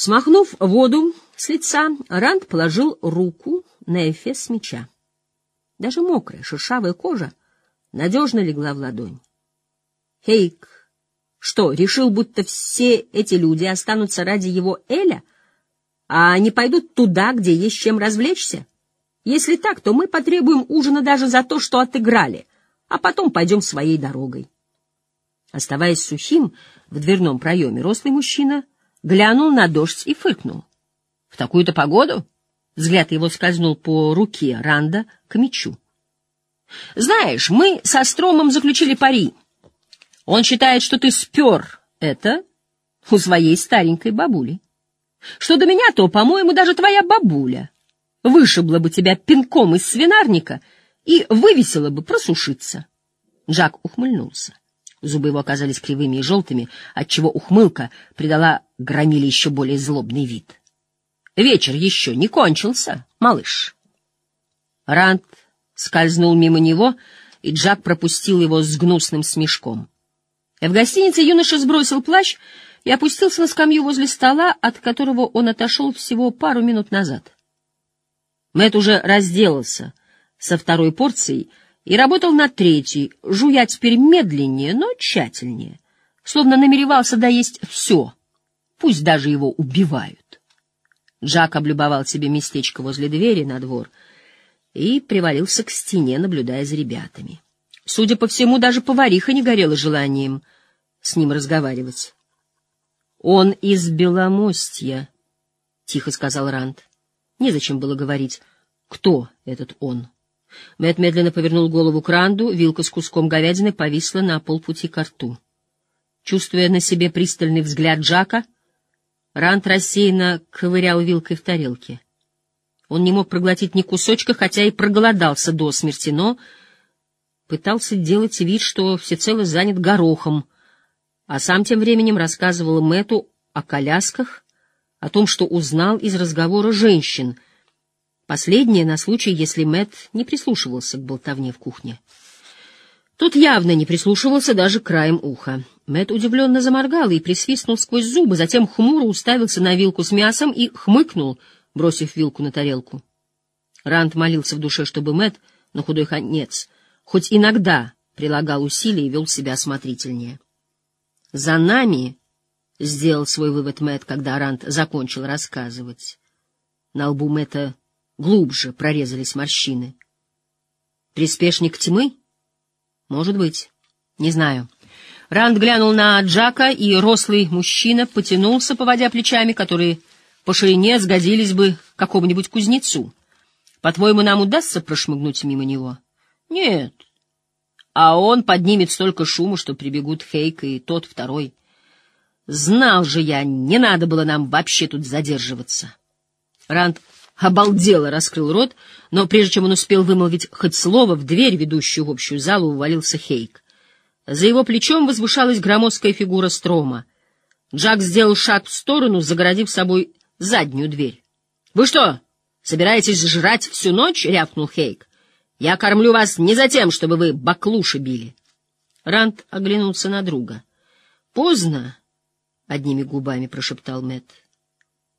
Смахнув воду с лица, Ранд положил руку на эфес меча. Даже мокрая, шершавая кожа надежно легла в ладонь. Хейк что, решил, будто все эти люди останутся ради его Эля, а не пойдут туда, где есть чем развлечься? Если так, то мы потребуем ужина даже за то, что отыграли, а потом пойдем своей дорогой. Оставаясь сухим в дверном проеме, рослый мужчина глянул на дождь и фыркнул. — В такую-то погоду? Взгляд его скользнул по руке Ранда к мечу. — Знаешь, мы со Стромом заключили пари. Он считает, что ты спер это у своей старенькой бабули. Что до меня, то, по-моему, даже твоя бабуля вышибла бы тебя пинком из свинарника и вывесила бы просушиться. Джак ухмыльнулся. Зубы его оказались кривыми и желтыми, отчего ухмылка придала громиле еще более злобный вид. Вечер еще не кончился, малыш. Ранд скользнул мимо него, и Джак пропустил его с гнусным смешком. В гостинице юноша сбросил плащ и опустился на скамью возле стола, от которого он отошел всего пару минут назад. Мэт уже разделался со второй порцией и работал над третьей, жуя теперь медленнее, но тщательнее, словно намеревался доесть все, пусть даже его убивают. Джак облюбовал себе местечко возле двери на двор и привалился к стене, наблюдая за ребятами. Судя по всему, даже повариха не горела желанием с ним разговаривать. — Он из Беломостья, — тихо сказал Ранд. Незачем было говорить, кто этот он. Мэт медленно повернул голову к Ранду, вилка с куском говядины повисла на полпути к рту. Чувствуя на себе пристальный взгляд Джака, Ранд рассеянно ковырял вилкой в тарелке. Он не мог проглотить ни кусочка, хотя и проголодался до смерти, но пытался делать вид, что всецело занят горохом, а сам тем временем рассказывал Мэту о колясках, о том, что узнал из разговора женщин. Последнее на случай, если Мэт не прислушивался к болтовне в кухне. Тот явно не прислушивался даже краем уха. Мэт удивленно заморгал и присвистнул сквозь зубы, затем хмуро уставился на вилку с мясом и хмыкнул, бросив вилку на тарелку. Ранд молился в душе, чтобы Мэт на худой конец хоть иногда прилагал усилия и вел себя осмотрительнее. «За нами», — сделал свой вывод Мэтт, когда Рант закончил рассказывать. На лбу Мэтта глубже прорезались морщины. «Приспешник тьмы? Может быть. Не знаю». Ранд глянул на Джака, и рослый мужчина потянулся, поводя плечами, которые по ширине сгодились бы какому-нибудь кузнецу. «По-твоему, нам удастся прошмыгнуть мимо него?» Нет. А он поднимет столько шума, что прибегут Хейк и тот второй. Знал же я, не надо было нам вообще тут задерживаться. Ранд обалдело раскрыл рот, но прежде чем он успел вымолвить хоть слово, в дверь, ведущую в общую залу, увалился Хейк. За его плечом возвышалась громоздкая фигура Строма. Джак сделал шаг в сторону, загородив собой заднюю дверь. — Вы что, собираетесь жрать всю ночь? — рявкнул Хейк. Я кормлю вас не за тем, чтобы вы баклуши били. Ранд оглянулся на друга. Поздно, одними губами прошептал Мэт.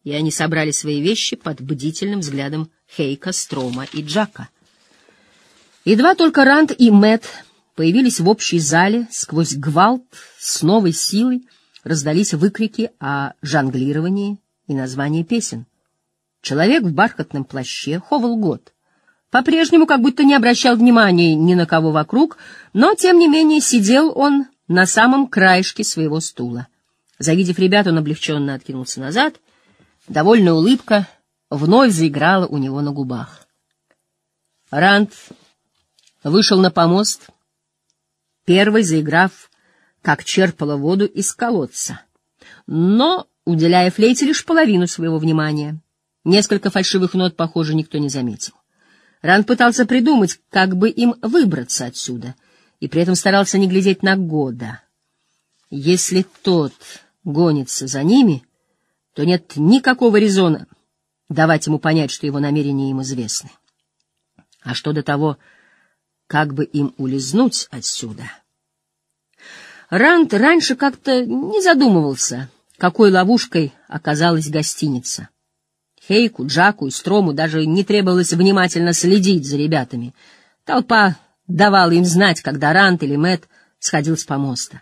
И они собрали свои вещи под бдительным взглядом Хейка, Строма и Джака. Едва только Ранд и Мэт появились в общей зале, сквозь гвалт с новой силой раздались выкрики о жонглировании и названии песен. Человек в бархатном плаще, Ховел Год, по-прежнему как будто не обращал внимания ни на кого вокруг, но, тем не менее, сидел он на самом краешке своего стула. Завидев ребят, он облегченно откинулся назад. Довольная улыбка вновь заиграла у него на губах. Ранд вышел на помост, первый заиграв, как черпала воду из колодца, но уделяя флейте лишь половину своего внимания. Несколько фальшивых нот, похоже, никто не заметил. Ран пытался придумать, как бы им выбраться отсюда, и при этом старался не глядеть на Года. Если тот гонится за ними, то нет никакого резона давать ему понять, что его намерения им известны. А что до того, как бы им улизнуть отсюда? Ранд раньше как-то не задумывался какой ловушкой оказалась гостиница. Хейку, Джаку и Строму даже не требовалось внимательно следить за ребятами. Толпа давала им знать, когда Рант или Мэт сходил с помоста.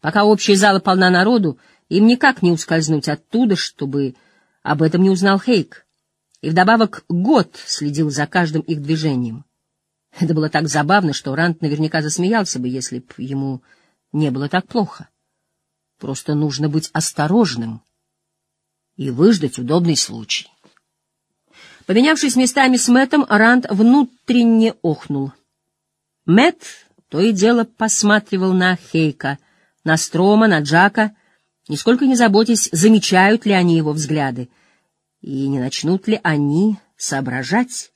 Пока общая зала полна народу, им никак не ускользнуть оттуда, чтобы об этом не узнал Хейк. И вдобавок год следил за каждым их движением. Это было так забавно, что Рант наверняка засмеялся бы, если б ему не было так плохо. Просто нужно быть осторожным и выждать удобный случай. Поменявшись местами с Мэтом, Ранд внутренне охнул. Мэт то и дело посматривал на Хейка, на Строма, на Джака, нисколько не заботясь, замечают ли они его взгляды, и не начнут ли они соображать,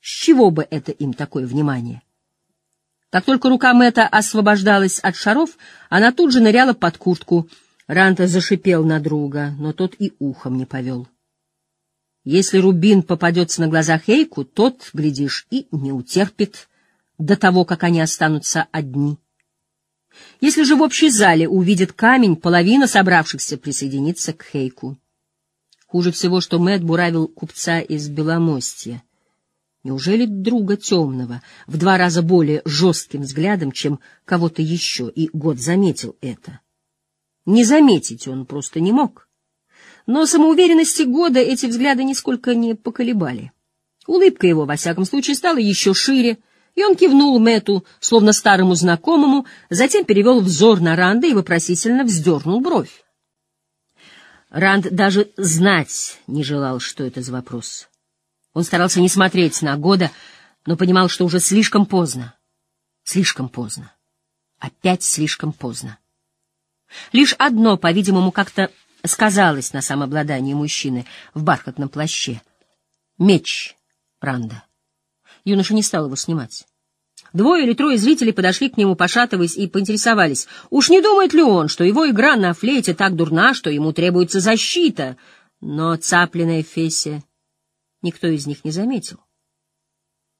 с чего бы это им такое внимание. Как только рука Мэтта освобождалась от шаров, она тут же ныряла под куртку. Ранта зашипел на друга, но тот и ухом не повел. Если Рубин попадется на глаза Хейку, тот, глядишь, и не утерпит до того, как они останутся одни. Если же в общей зале увидит камень, половина собравшихся присоединится к Хейку. Хуже всего, что Мэтт буравил купца из Беломостья. Неужели друга темного, в два раза более жестким взглядом, чем кого-то еще, и год заметил это? Не заметить он просто не мог. Но самоуверенности года эти взгляды нисколько не поколебали. Улыбка его, во всяком случае, стала еще шире, и он кивнул Мэту, словно старому знакомому, затем перевел взор на Ранда и вопросительно вздернул бровь. Ранд даже знать не желал, что это за вопрос. Он старался не смотреть на года, но понимал, что уже слишком поздно. Слишком поздно. Опять слишком поздно. Лишь одно, по-видимому, как-то сказалось на самообладании мужчины в бархатном плаще. Меч Ранда. Юноша не стал его снимать. Двое или трое зрителей подошли к нему, пошатываясь, и поинтересовались, уж не думает ли он, что его игра на флейте так дурна, что ему требуется защита. Но цапленная Фесsia никто из них не заметил.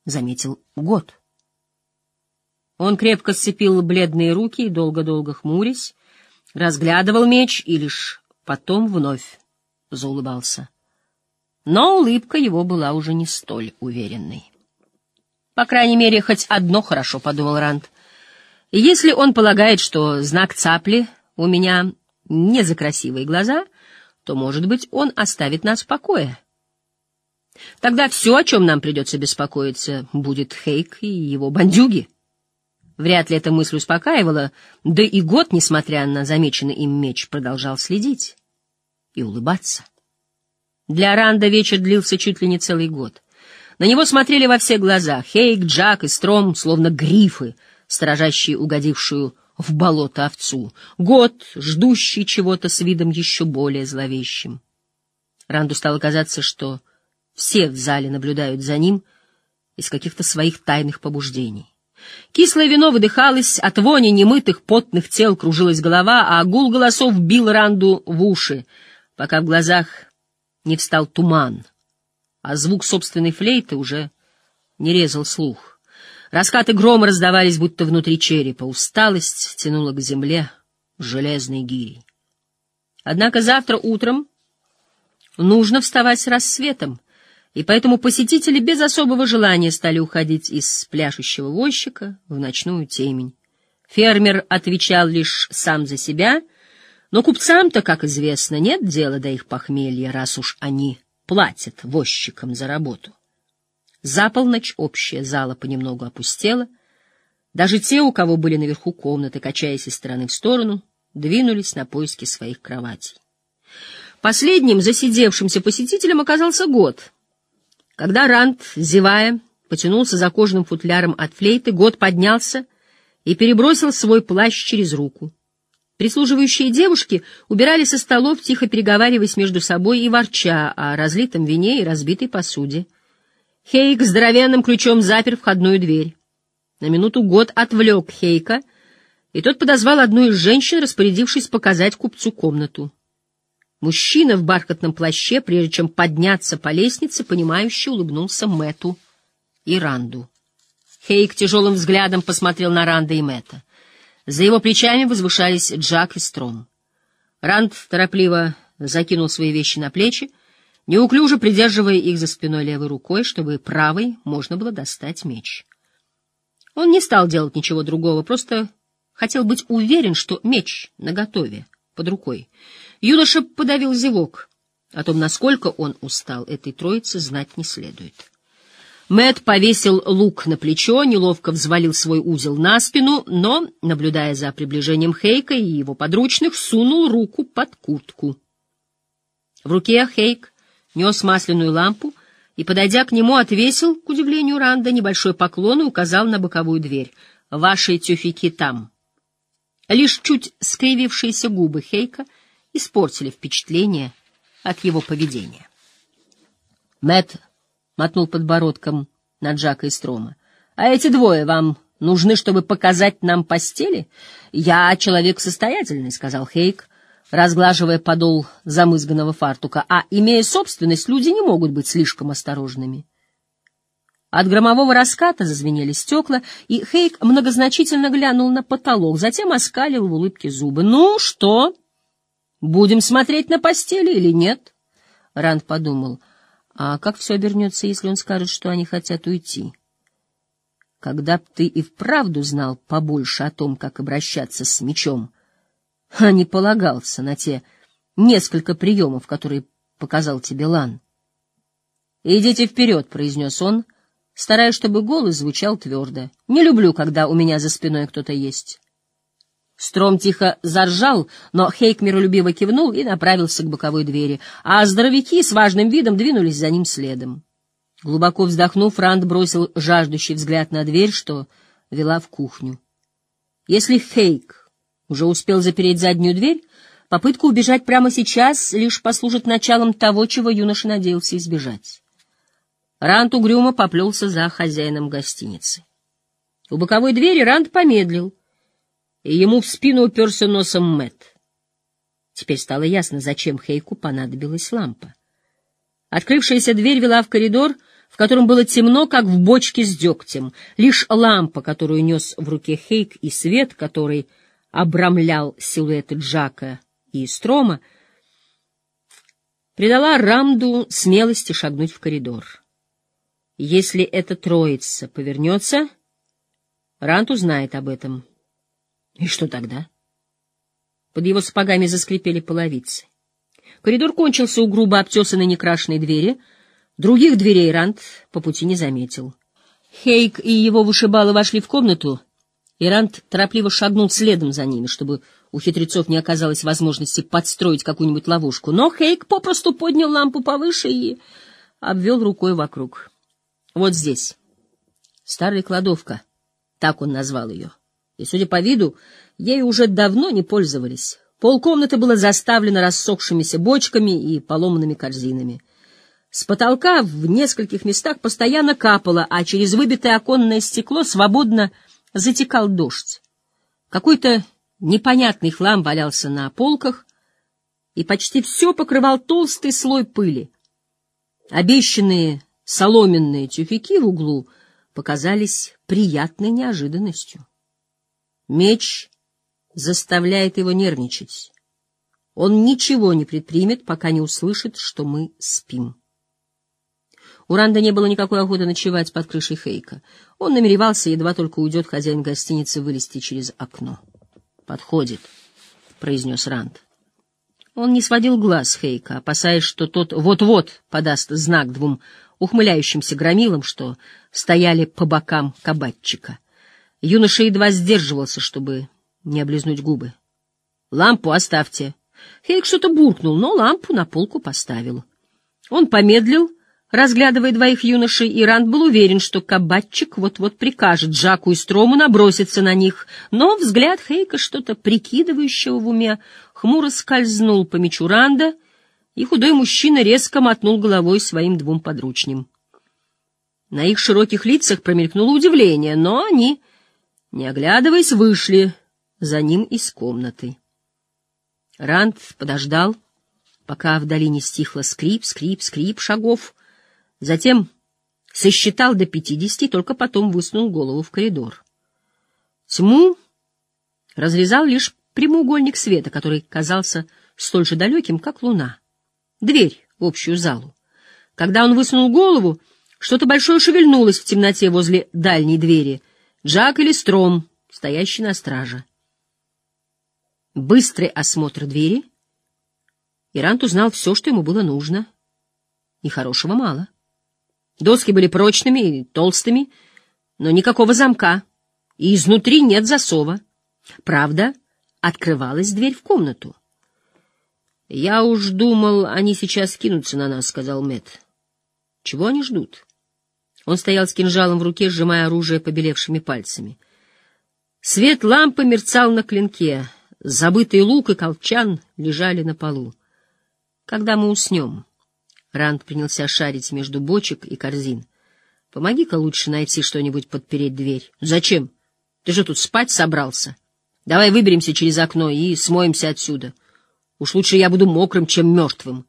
Заметил год. Он крепко сцепил бледные руки и, долго-долго хмурясь, разглядывал меч и лишь потом вновь заулыбался. Но улыбка его была уже не столь уверенной. По крайней мере, хоть одно хорошо, — подумал Ранд. Если он полагает, что знак цапли у меня не за красивые глаза, то, может быть, он оставит нас в покое. Тогда все, о чем нам придется беспокоиться, будет Хейк и его бандюги. Вряд ли эта мысль успокаивала, да и год, несмотря на замеченный им меч, продолжал следить и улыбаться. Для Ранда вечер длился чуть ли не целый год. На него смотрели во все глаза Хейк, Джак и Стром, словно грифы, сторожащие угодившую в болото овцу. Год, ждущий чего-то с видом еще более зловещим. Ранду стало казаться, что все в зале наблюдают за ним из каких-то своих тайных побуждений. Кислое вино выдыхалось, от вони немытых потных тел кружилась голова, а гул голосов бил Ранду в уши, пока в глазах не встал туман — а звук собственной флейты уже не резал слух. Раскаты грома раздавались, будто внутри черепа. Усталость тянула к земле железной гирей. Однако завтра утром нужно вставать с рассветом, и поэтому посетители без особого желания стали уходить из пляшущего возчика в ночную темень. Фермер отвечал лишь сам за себя, но купцам-то, как известно, нет дела до их похмелья, раз уж они платят возчикам за работу. За полночь общая зала понемногу опустела. Даже те, у кого были наверху комнаты, качаясь из стороны в сторону, двинулись на поиски своих кроватей. Последним засидевшимся посетителем оказался год. Когда Рант, зевая, потянулся за кожаным футляром от флейты, год поднялся и перебросил свой плащ через руку. Прислуживающие девушки убирали со столов, тихо переговариваясь между собой и ворча о разлитом вине и разбитой посуде. Хейк здоровенным ключом запер входную дверь. На минуту год отвлек Хейка, и тот подозвал одну из женщин, распорядившись показать купцу комнату. Мужчина в бархатном плаще, прежде чем подняться по лестнице, понимающе улыбнулся Мэту и Ранду. Хейк тяжелым взглядом посмотрел на Ранда и Мэта. За его плечами возвышались Джак и Стром. Ранд торопливо закинул свои вещи на плечи, неуклюже придерживая их за спиной левой рукой, чтобы правой можно было достать меч. Он не стал делать ничего другого, просто хотел быть уверен, что меч наготове, под рукой. Юноша подавил зевок. О том, насколько он устал, этой троице знать не следует. Мэт повесил лук на плечо, неловко взвалил свой узел на спину, но, наблюдая за приближением Хейка и его подручных, сунул руку под куртку. В руке Хейк нес масляную лампу и, подойдя к нему, отвесил, к удивлению Ранда, небольшой поклон и указал на боковую дверь. «Ваши тюфяки там». Лишь чуть скривившиеся губы Хейка испортили впечатление от его поведения. Мэт мотнул подбородком на Джака и Строма. — А эти двое вам нужны, чтобы показать нам постели? — Я человек состоятельный, — сказал Хейк, разглаживая подол замызганного фартука, — а, имея собственность, люди не могут быть слишком осторожными. От громового раската зазвенели стекла, и Хейк многозначительно глянул на потолок, затем оскалил в улыбке зубы. — Ну, что? Будем смотреть на постели или нет? Ранд подумал — а как все обернется, если он скажет, что они хотят уйти? Когда б ты и вправду знал побольше о том, как обращаться с мечом, а не полагался на те несколько приемов, которые показал тебе Лан. «Идите вперед», — произнес он, стараясь, чтобы голос звучал твердо. «Не люблю, когда у меня за спиной кто-то есть». Стром тихо заржал, но Хейк миролюбиво кивнул и направился к боковой двери, а здоровяки с важным видом двинулись за ним следом. Глубоко вздохнув, Ранд бросил жаждущий взгляд на дверь, что вела в кухню. Если Хейк уже успел запереть заднюю дверь, попытка убежать прямо сейчас лишь послужит началом того, чего юноша надеялся избежать. Ранд угрюмо поплелся за хозяином гостиницы. У боковой двери Ранд помедлил — и ему в спину уперся носом Мэт. Теперь стало ясно, зачем Хейку понадобилась лампа. Открывшаяся дверь вела в коридор, в котором было темно, как в бочке с дегтем. Лишь лампа, которую нес в руке Хейк, и свет, который обрамлял силуэты Джака и Строма, придала Рамду смелости шагнуть в коридор. Если эта троица повернется, Ранд узнает об этом — и что тогда? Под его сапогами заскрипели половицы. Коридор кончился у грубо обтесанной некрашенной двери. Других дверей Рант по пути не заметил. Хейк и его вышибалы вошли в комнату, и Рант торопливо шагнул следом за ними, чтобы у хитрецов не оказалось возможности подстроить какую-нибудь ловушку. Но Хейк попросту поднял лампу повыше и обвел рукой вокруг. Вот здесь. Старая кладовка. Так он назвал ее и, судя по виду, ею уже давно не пользовались. Полкомнаты было заставлено рассохшимися бочками и поломанными корзинами. С потолка в нескольких местах постоянно капало, а через выбитое оконное стекло свободно затекал дождь. Какой-то непонятный хлам валялся на полках, и почти все покрывал толстый слой пыли. Обещанные соломенные тюфяки в углу показались приятной неожиданностью. Меч заставляет его нервничать. Он ничего не предпримет, пока не услышит, что мы спим. У Ранда не было никакой охоты ночевать под крышей Хейка. Он намеревался, едва только уйдет хозяин гостиницы, вылезти через окно. «Подходит», — произнес Ранд. Он не сводил глаз Хейка, опасаясь, что тот вот-вот подаст знак двум ухмыляющимся громилам, что стояли по бокам кабатчика — Юноша едва сдерживался, чтобы не облизнуть губы. «Лампу оставьте». Хейк что-то буркнул, но лампу на полку поставил. Он помедлил, разглядывая двоих юношей, и Ранд был уверен, что кабачик вот-вот прикажет Джаку и Строму наброситься на них, но взгляд Хейка, что-то прикидывающего в уме, хмуро скользнул по мечу Ранда, и худой мужчина резко мотнул головой своим двум подручням. На их широких лицах промелькнуло удивление, но они не оглядываясь, вышли за ним из комнаты. Ранд подождал, пока в долине стихло скрип, скрип, скрип шагов, затем сосчитал до пятидесяти, только потом высунул голову в коридор. Тьму разрезал лишь прямоугольник света, который казался столь же далеким, как луна. Дверь в общую залу. Когда он высунул голову, что-то большое шевельнулось в темноте возле дальней двери. Джак или Стром, стоящий на страже. Быстрый осмотр двери. Ирант узнал все, что ему было нужно. И хорошего мало. Доски были прочными и толстыми, но никакого замка, и изнутри нет засова. Правда, открывалась дверь в комнату. «Я уж думал, они сейчас кинутся на нас», — сказал Мэтт. «Чего они ждут?» Он стоял с кинжалом в руке, сжимая оружие побелевшими пальцами. Свет лампы мерцал на клинке. Забытый лук и колчан лежали на полу. «Когда мы уснем?» Ранд принялся шарить между бочек и корзин. «Помоги-ка лучше найти что-нибудь подпереть дверь». «Зачем? Ты же тут спать собрался. Давай выберемся через окно и смоемся отсюда. Уж лучше я буду мокрым, чем мертвым.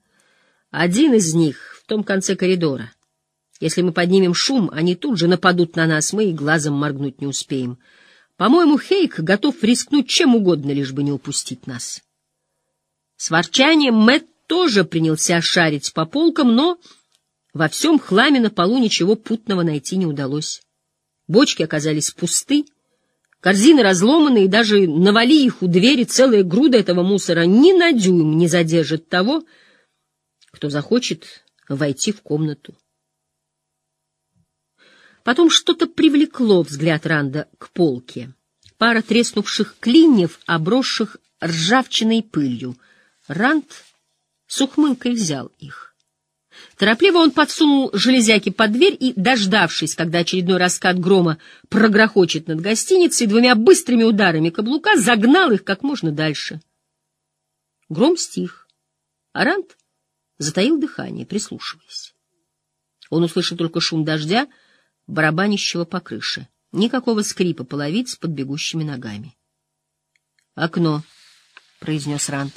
Один из них в том конце коридора». Если мы поднимем шум, они тут же нападут на нас, мы и глазом моргнуть не успеем. По-моему, Хейк готов рискнуть чем угодно, лишь бы не упустить нас. С ворчанием Мэтт тоже принялся шарить по полкам, но во всем хламе на полу ничего путного найти не удалось. Бочки оказались пусты, корзины разломаны, и даже навали их у двери целая груда этого мусора ни на дюйм не задержит того, кто захочет войти в комнату. Потом что-то привлекло взгляд Ранда к полке. Пара треснувших клиньев, обросших ржавчиной пылью. Ранд с ухмылкой взял их. Торопливо он подсунул железяки под дверь и, дождавшись, когда очередной раскат грома прогрохочет над гостиницей, двумя быстрыми ударами каблука загнал их как можно дальше. Гром стих, а Ранд затаил дыхание, прислушиваясь. Он услышал только шум дождя, барабанящего по крыше. Никакого скрипа половиц под бегущими ногами. «Окно», — произнес Рант.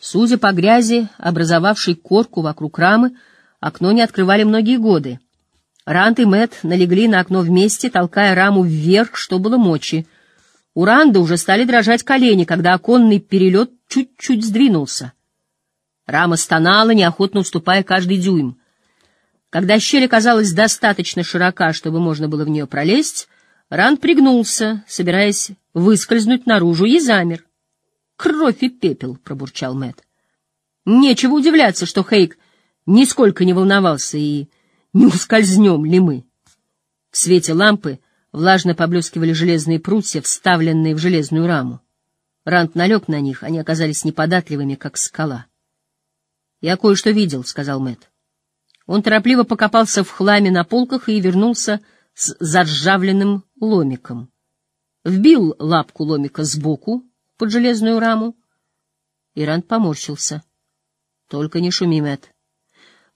Судя по грязи, образовавшей корку вокруг рамы, окно не открывали многие годы. Рант и Мэт налегли на окно вместе, толкая раму вверх, что было мочи. У Ранда уже стали дрожать колени, когда оконный перелет чуть-чуть сдвинулся. Рама стонала, неохотно уступая каждый дюйм. Когда щель оказалась достаточно широка, чтобы можно было в нее пролезть, Ранд пригнулся, собираясь выскользнуть наружу, и замер. «Кровь и пепел!» — пробурчал Мэт. «Нечего удивляться, что Хейк нисколько не волновался, и не ускользнем ли мы?» В свете лампы влажно поблескивали железные прутья, вставленные в железную раму. Ранд налег на них, они оказались неподатливыми, как скала. «Я кое-что видел», — сказал Мэт. Он торопливо покопался в хламе на полках и вернулся с заржавленным ломиком. Вбил лапку ломика сбоку под железную раму. Иран поморщился. — Только не шуми, Мэтт.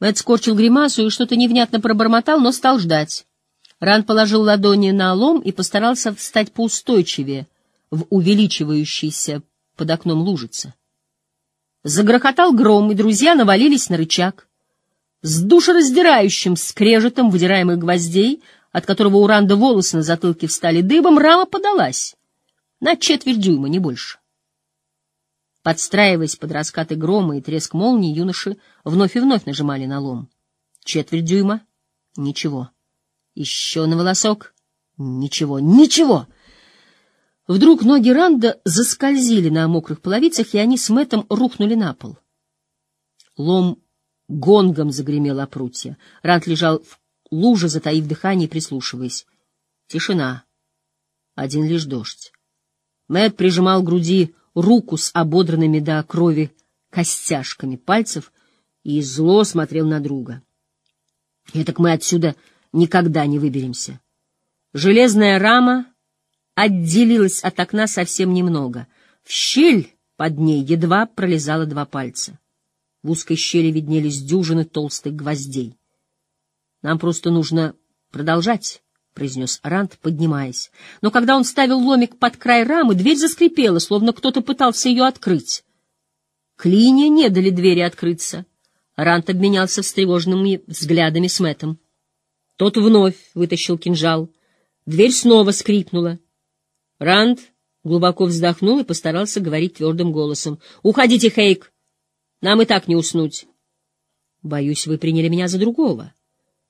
Мэтт скорчил гримасу и что-то невнятно пробормотал, но стал ждать. Ран положил ладони на лом и постарался встать поустойчивее в увеличивающейся под окном лужице. Загрохотал гром, и друзья навалились на рычаг с душераздирающим скрежетом выдираемых гвоздей, от которого у Ранда волосы на затылке встали дыбом, рама подалась. На четверть дюйма, не больше. Подстраиваясь под раскаты грома и треск молнии, юноши вновь и вновь нажимали на лом. Четверть дюйма — ничего. Еще на волосок — ничего, ничего! Вдруг ноги Ранда заскользили на мокрых половицах, и они с Мэттом рухнули на пол. Лом Гонгом загремел о прутья. Рант лежал в луже, затаив дыхание и прислушиваясь. Тишина. Один лишь дождь. Мэт прижимал к груди руку с ободранными до крови костяшками пальцев и зло смотрел на друга. Этак мы отсюда никогда не выберемся. Железная рама отделилась от окна совсем немного. В щель под ней едва пролезало два пальца. В узкой щели виднелись дюжины толстых гвоздей. — Нам просто нужно продолжать, — произнес Рант, поднимаясь. Но когда он ставил ломик под край рамы, дверь заскрипела, словно кто-то пытался ее открыть. Клинья не дали двери открыться. Рант обменялся встревоженными взглядами с Мэттом. Тот вновь вытащил кинжал. Дверь снова скрипнула. Рант Глубоко вздохнул и постарался говорить твердым голосом. — Уходите, Хейк! Нам и так не уснуть. — Боюсь, вы приняли меня за другого.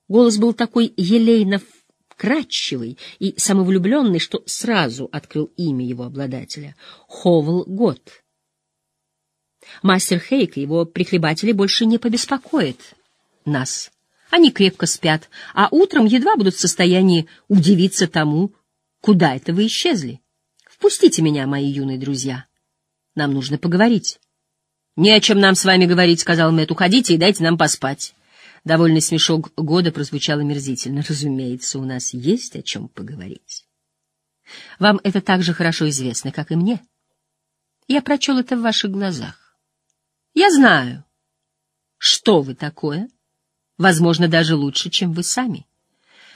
Голос был такой елейно вкрадчивый и самовлюбленный, что сразу открыл имя его обладателя — Ховл Гот. Мастер Хейк и его прихлебатели больше не побеспокоят нас. Они крепко спят, а утром едва будут в состоянии удивиться тому, куда это вы исчезли. Впустите меня, мои юные друзья. Нам нужно поговорить. — Не о чем нам с вами говорить, — сказал Мэтт. — Уходите и дайте нам поспать. Довольный смешок года прозвучал омерзительно. Разумеется, у нас есть о чем поговорить. Вам это так же хорошо известно, как и мне. Я прочел это в ваших глазах. Я знаю, что вы такое, возможно, даже лучше, чем вы сами.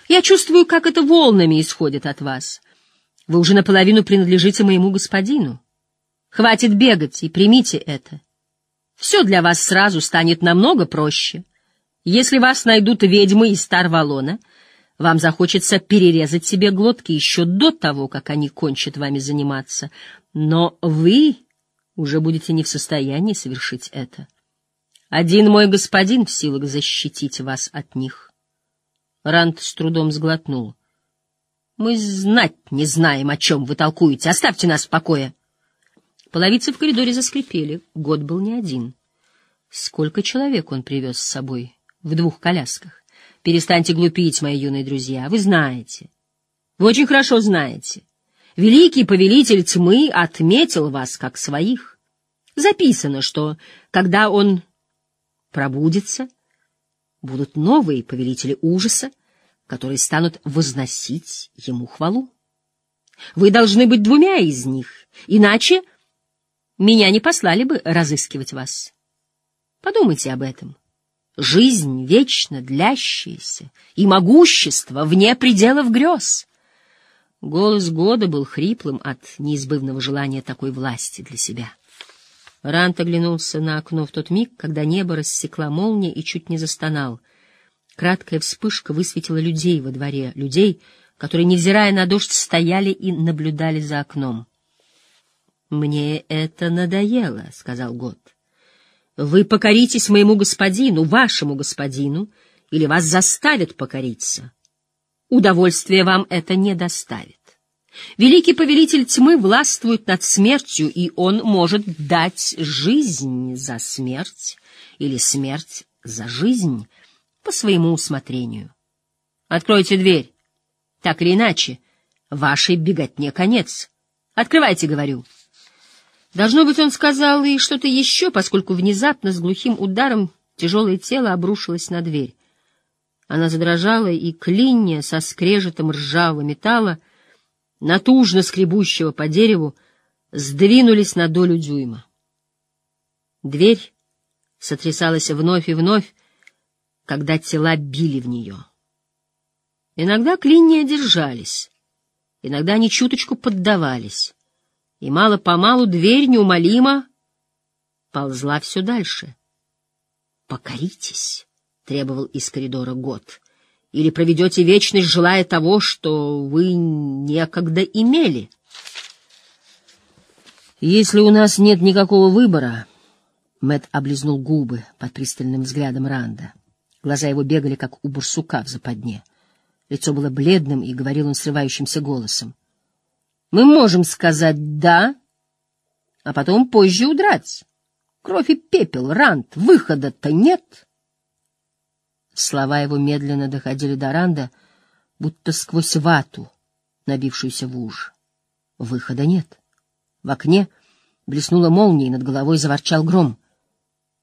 Я чувствую, как это волнами исходит от вас. Вы уже наполовину принадлежите моему господину. Хватит бегать и примите это. Все для вас сразу станет намного проще. Если вас найдут ведьмы из Тарвалона, вам захочется перерезать себе глотки еще до того, как они кончат вами заниматься. Но вы уже будете не в состоянии совершить это. Один мой господин в силах защитить вас от них. Ранд с трудом сглотнул. — Мы знать не знаем, о чем вы толкуете. Оставьте нас в покое. Половицы в коридоре заскрипели. Год был не один. Сколько человек он привез с собой? в двух колясках. Перестаньте глупить, мои юные друзья, вы знаете. Вы очень хорошо знаете. Великий повелитель тьмы отметил вас как своих. Записано, что, когда он пробудется, будут новые повелители ужаса, которые станут возносить ему хвалу. Вы должны быть двумя из них, иначе меня не послали бы разыскивать вас. Подумайте об этом. Жизнь вечно длящаяся и могущество вне пределов грез. Голос года был хриплым от неизбывного желания такой власти для себя. Рант оглянулся на окно в тот миг, когда небо рассекла молния и чуть не застонал. Краткая вспышка высветила людей во дворе, людей, которые, невзирая на дождь, стояли и наблюдали за окном. — Мне это надоело, — сказал Год. Вы покоритесь моему господину, вашему господину, или вас заставят покориться. Удовольствие вам это не доставит. Великий повелитель тьмы властвует над смертью, и он может дать жизнь за смерть или смерть за жизнь по своему усмотрению. Откройте дверь. Так или иначе, вашей беготне конец. Открывайте, говорю. Должно быть, он сказал и что-то еще, поскольку внезапно с глухим ударом тяжелое тело обрушилось на дверь. Она задрожала, и клинья со скрежетом ржавого металла, натужно скребущего по дереву, сдвинулись на долю дюйма. Дверь сотрясалась вновь и вновь, когда тела били в нее. Иногда клинья держались, иногда они чуточку поддавались и мало-помалу дверь неумолимо ползла все дальше. «Покоритесь», — требовал из коридора год, — «или проведете вечность, желая того, что вы некогда имели». «Если у нас нет никакого выбора...» Мэт облизнул губы под пристальным взглядом Ранда. Глаза его бегали, как у бурсука в западне. Лицо было бледным, и говорил он срывающимся голосом. Мы можем сказать «да», а потом позже удрать. Кровь и пепел, рант, выхода-то нет. Слова его медленно доходили до Ранда, будто сквозь вату, набившуюся в уж. Выхода нет. В окне блеснула молния, и над головой заворчал гром.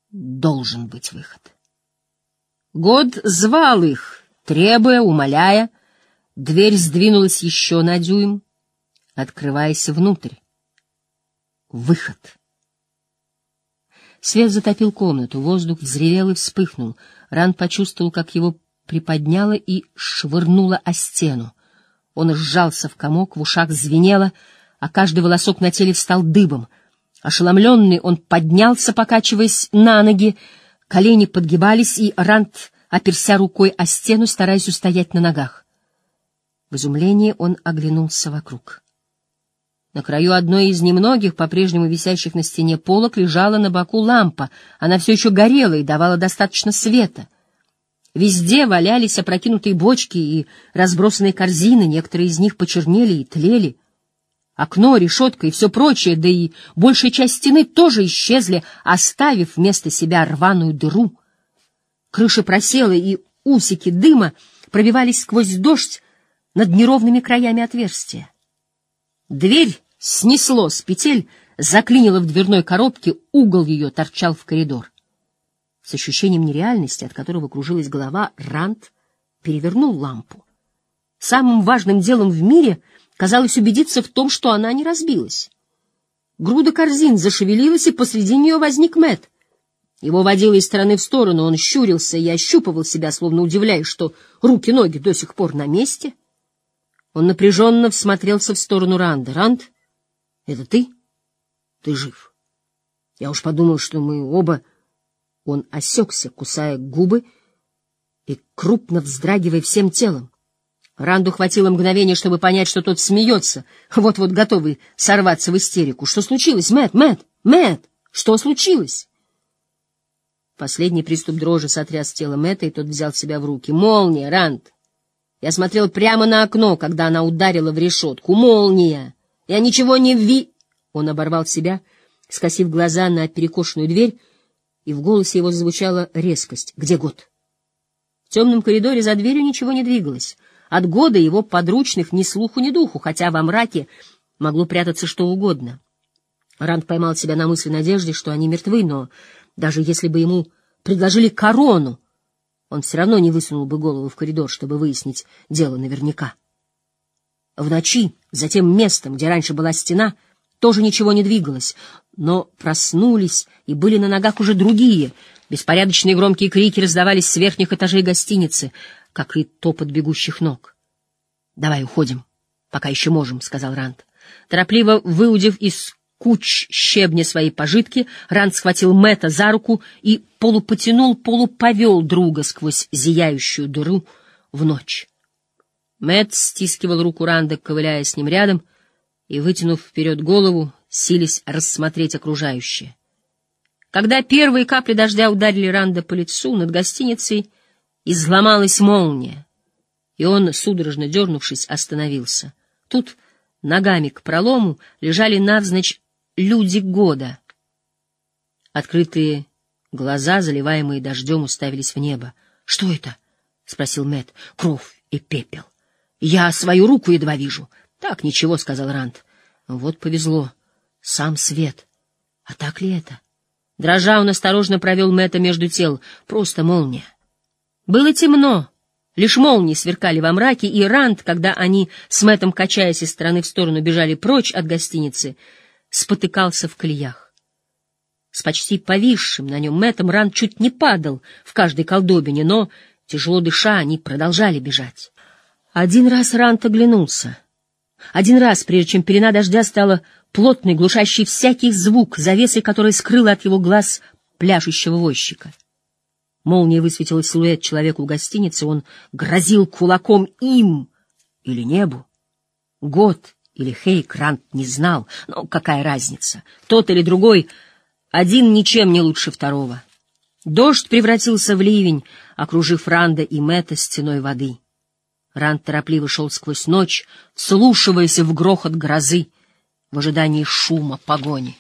Должен быть выход. Год звал их, требуя, умоляя. Дверь сдвинулась еще на дюйм открываясь внутрь. Выход. Свет затопил комнату, воздух взревел и вспыхнул. Ран почувствовал, как его приподняло и швырнуло о стену. Он сжался в комок, в ушах звенело, а каждый волосок на теле встал дыбом. Ошеломленный, он поднялся, покачиваясь на ноги, колени подгибались, и Рант оперся рукой о стену, стараясь устоять на ногах. В изумлении он оглянулся вокруг. На краю одной из немногих, по-прежнему висящих на стене полок, лежала на боку лампа. Она все еще горела и давала достаточно света. Везде валялись опрокинутые бочки и разбросанные корзины, некоторые из них почернели и тлели. Окно, решетка и все прочее, да и большая часть стены тоже исчезли, оставив вместо себя рваную дыру. Крыша просела, и усики дыма пробивались сквозь дождь над неровными краями отверстия. Дверь снесло с петель, заклинило в дверной коробке, угол ее торчал в коридор. С ощущением нереальности, от которого кружилась голова, Рант перевернул лампу. Самым важным делом в мире казалось убедиться в том, что она не разбилась. Груда корзин зашевелилась, и посреди нее возник Мэт. Его водило из стороны в сторону, он щурился и ощупывал себя, словно удивляясь, что руки-ноги до сих пор на месте — он напряженно всмотрелся в сторону Ранда. «Ранд, это ты? Ты жив. Я уж подумал, что мы оба...» Он осекся, кусая губы и крупно вздрагивая всем телом. Ранду хватило мгновения, чтобы понять, что тот смеется, вот-вот готовый сорваться в истерику. «Что случилось, Мэтт? Мэтт? Мэтт? Что случилось?» Последний приступ дрожи сотряс тело Мэтта, и тот взял себя в руки. «Молния, Ранд! Я смотрел прямо на окно, когда она ударила в решетку. Молния! Я ничего не ви... Он оборвал себя, скосив глаза на перекошенную дверь, и в голосе его звучала резкость. Где год? В темном коридоре за дверью ничего не двигалось. От года его подручных ни слуху, ни духу, хотя во мраке могло прятаться что угодно. Ранд поймал себя на мысли надежде, что они мертвы, но даже если бы ему предложили корону, он все равно не высунул бы голову в коридор, чтобы выяснить дело наверняка. В ночи, за тем местом, где раньше была стена, тоже ничего не двигалось, но проснулись, и были на ногах уже другие. Беспорядочные громкие крики раздавались с верхних этажей гостиницы, как и топот бегущих ног. — Давай уходим, пока еще можем, — сказал Рант. Торопливо выудив из куч щебня своей пожитки, Ранд схватил Мэтта за руку и полупотянул, полуповел друга сквозь зияющую дыру в ночь. Мэтт стискивал руку Ранда, ковыляя с ним рядом, и, вытянув вперед голову, сились рассмотреть окружающее. Когда первые капли дождя ударили Ранда по лицу, над гостиницей изломалась молния, и он, судорожно дернувшись, остановился. Тут ногами к пролому лежали навзничь люди года. Открытые глаза, заливаемые дождем, уставились в небо. — Что это? — спросил Мэт. Кровь и пепел. — Я свою руку едва вижу. — Так, ничего, — сказал Ранд. — Вот повезло. Сам свет. А так ли это? Дрожа, он осторожно провел Мэтта между тел. Просто молния. Было темно. Лишь молнии сверкали во мраке, и Ранд, когда они с Мэттом, качаясь из стороны в сторону, бежали прочь от гостиницы, — спотыкался в колеях. С почти повисшим на нем Мэттом Ран чуть не падал в каждой колдобине, но, тяжело дыша, они продолжали бежать. Один раз Рант оглянулся. Один раз, прежде чем пелена дождя стала плотной, глушащей всякий звук, завесой которой скрыла от его глаз пляшущего возчика. Молния высветила силуэт человека у гостиницы, он грозил кулаком им или небу. Год или Хейк Рант не знал, но какая разница, тот или другой, один ничем не лучше второго. Дождь превратился в ливень, окружив Ранда и Мэтта стеной воды. Ранд торопливо шел сквозь ночь, вслушиваясь в грохот грозы, в ожидании шума погони.